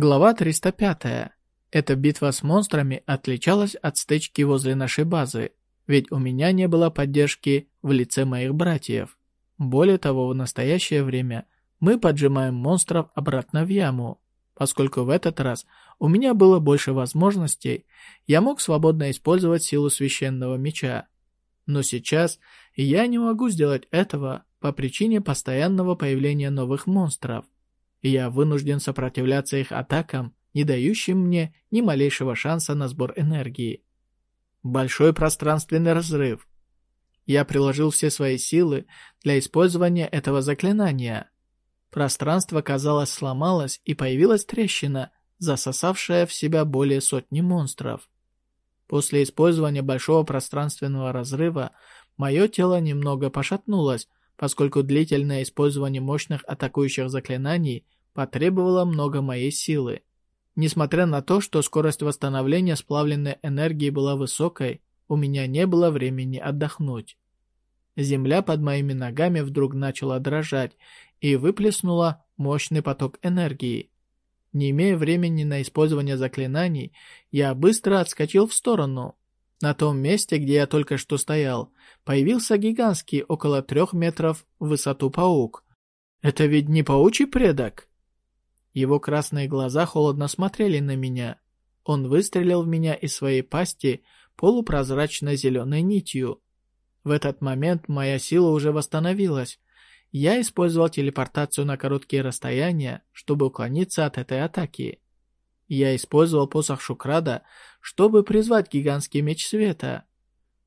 Глава 305. Эта битва с монстрами отличалась от стычки возле нашей базы, ведь у меня не было поддержки в лице моих братьев. Более того, в настоящее время мы поджимаем монстров обратно в яму. Поскольку в этот раз у меня было больше возможностей, я мог свободно использовать силу священного меча. Но сейчас я не могу сделать этого по причине постоянного появления новых монстров – я вынужден сопротивляться их атакам, не дающим мне ни малейшего шанса на сбор энергии. Большой пространственный разрыв. Я приложил все свои силы для использования этого заклинания. Пространство, казалось, сломалось и появилась трещина, засосавшая в себя более сотни монстров. После использования большого пространственного разрыва мое тело немного пошатнулось, поскольку длительное использование мощных атакующих заклинаний потребовало много моей силы. Несмотря на то, что скорость восстановления сплавленной энергии была высокой, у меня не было времени отдохнуть. Земля под моими ногами вдруг начала дрожать и выплеснула мощный поток энергии. Не имея времени на использование заклинаний, я быстро отскочил в сторону. На том месте, где я только что стоял, появился гигантский около трех метров в высоту паук. Это ведь не паучий предок? Его красные глаза холодно смотрели на меня. Он выстрелил в меня из своей пасти полупрозрачной зеленой нитью. В этот момент моя сила уже восстановилась. Я использовал телепортацию на короткие расстояния, чтобы уклониться от этой атаки. Я использовал посох Шукрада, чтобы призвать гигантский меч света.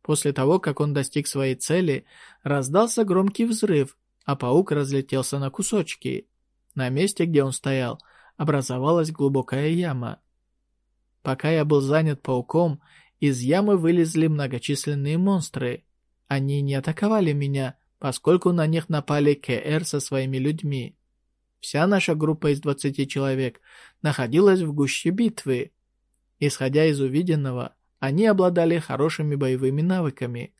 После того, как он достиг своей цели, раздался громкий взрыв, а паук разлетелся на кусочки. На месте, где он стоял, образовалась глубокая яма. Пока я был занят пауком, из ямы вылезли многочисленные монстры. Они не атаковали меня, поскольку на них напали КР со своими людьми. Вся наша группа из 20 человек находилась в гуще битвы. Исходя из увиденного, они обладали хорошими боевыми навыками.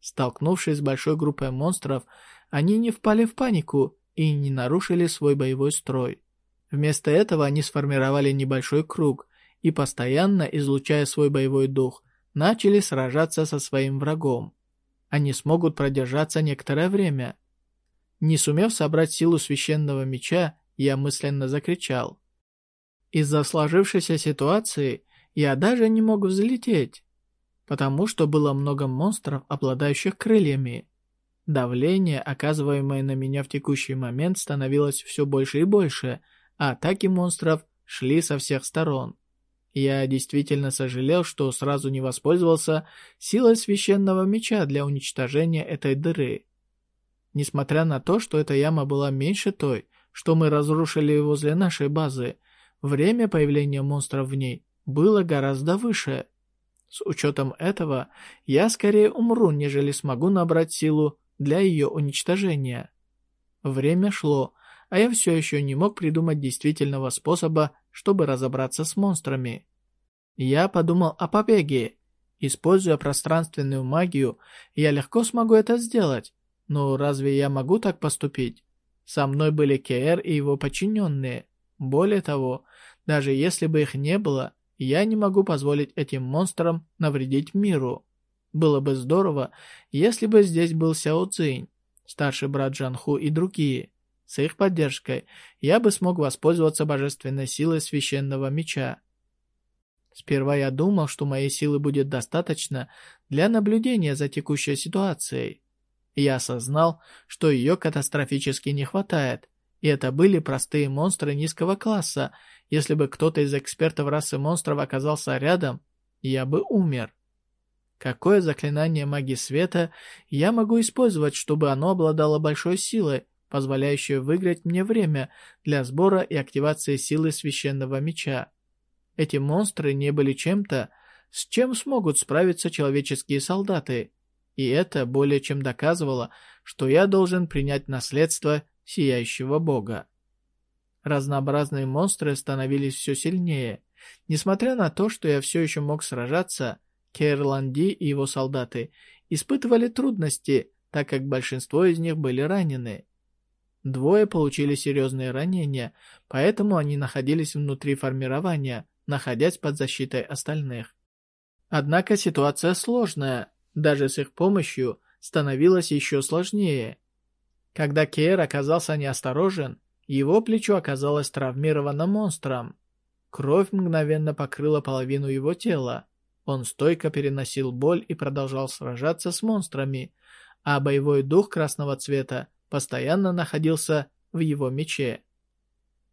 Столкнувшись с большой группой монстров, они не впали в панику и не нарушили свой боевой строй. Вместо этого они сформировали небольшой круг и, постоянно излучая свой боевой дух, начали сражаться со своим врагом. Они смогут продержаться некоторое время, не сумев собрать силу священного меча, я мысленно закричал. Из-за сложившейся ситуации я даже не мог взлететь, потому что было много монстров, обладающих крыльями. Давление, оказываемое на меня в текущий момент, становилось все больше и больше, а атаки монстров шли со всех сторон. Я действительно сожалел, что сразу не воспользовался силой священного меча для уничтожения этой дыры. Несмотря на то, что эта яма была меньше той, что мы разрушили возле нашей базы, время появления монстров в ней было гораздо выше. С учетом этого, я скорее умру, нежели смогу набрать силу для ее уничтожения. Время шло, а я все еще не мог придумать действительного способа, чтобы разобраться с монстрами. Я подумал о побеге. Используя пространственную магию, я легко смогу это сделать, но разве я могу так поступить? Со мной были Кеэр и его подчиненные. Более того, даже если бы их не было, я не могу позволить этим монстрам навредить миру. Было бы здорово, если бы здесь был Сяо Цзинь, старший брат Джанху и другие. С их поддержкой я бы смог воспользоваться божественной силой священного меча. Сперва я думал, что моей силы будет достаточно для наблюдения за текущей ситуацией. Я осознал, что ее катастрофически не хватает, и это были простые монстры низкого класса. Если бы кто-то из экспертов расы монстров оказался рядом, я бы умер. Какое заклинание магии света я могу использовать, чтобы оно обладало большой силой, позволяющей выиграть мне время для сбора и активации силы священного меча? Эти монстры не были чем-то, с чем смогут справиться человеческие солдаты и это более чем доказывало, что я должен принять наследство Сияющего Бога. Разнообразные монстры становились все сильнее. Несмотря на то, что я все еще мог сражаться, Кейрланди и его солдаты испытывали трудности, так как большинство из них были ранены. Двое получили серьезные ранения, поэтому они находились внутри формирования, находясь под защитой остальных. Однако ситуация сложная, даже с их помощью становилось еще сложнее. Когда Кейр оказался неосторожен, его плечо оказалось травмировано монстром. Кровь мгновенно покрыла половину его тела. Он стойко переносил боль и продолжал сражаться с монстрами, а боевой дух красного цвета постоянно находился в его мече.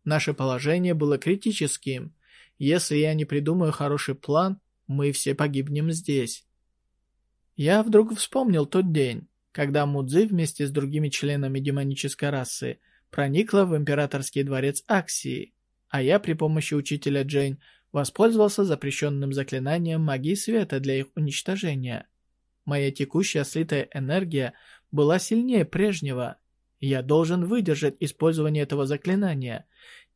Наше положение было критическим. Если я не придумаю хороший план, мы все погибнем здесь. Я вдруг вспомнил тот день, когда Мудзи вместе с другими членами демонической расы проникла в императорский дворец Аксии, а я при помощи учителя Джейн воспользовался запрещенным заклинанием магии света для их уничтожения. Моя текущая слитая энергия была сильнее прежнего. Я должен выдержать использование этого заклинания.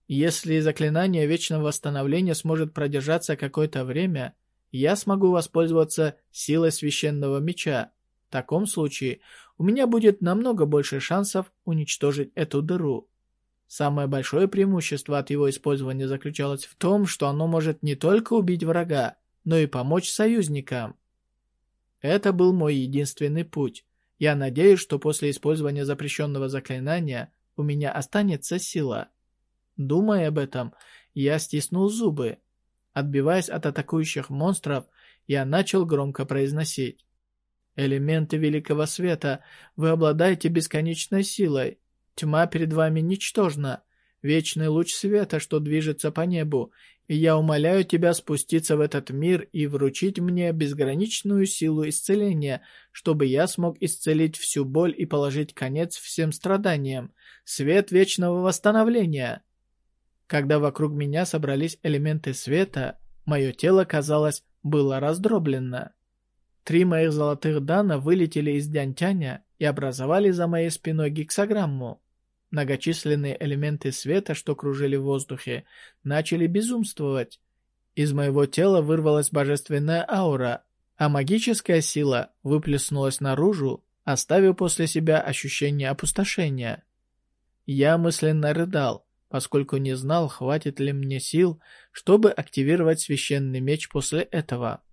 Если заклинание Вечного Восстановления сможет продержаться какое-то время, я смогу воспользоваться силой Священного Меча. В таком случае у меня будет намного больше шансов уничтожить эту дыру. Самое большое преимущество от его использования заключалось в том, что оно может не только убить врага, но и помочь союзникам. Это был мой единственный путь. Я надеюсь, что после использования запрещенного заклинания у меня останется сила. Думая об этом, я стиснул зубы. Отбиваясь от атакующих монстров, я начал громко произносить. «Элементы Великого Света, вы обладаете бесконечной силой. Тьма перед вами ничтожна. Вечный луч света, что движется по небу, и я умоляю тебя спуститься в этот мир и вручить мне безграничную силу исцеления, чтобы я смог исцелить всю боль и положить конец всем страданиям. Свет вечного восстановления. Когда вокруг меня собрались элементы света, мое тело, казалось, было раздроблено. Три моих золотых дана вылетели из Дянтяня и образовали за моей спиной гексограмму. Многочисленные элементы света, что кружили в воздухе, начали безумствовать. Из моего тела вырвалась божественная аура, а магическая сила выплеснулась наружу, оставив после себя ощущение опустошения. Я мысленно рыдал, поскольку не знал, хватит ли мне сил, чтобы активировать священный меч после этого.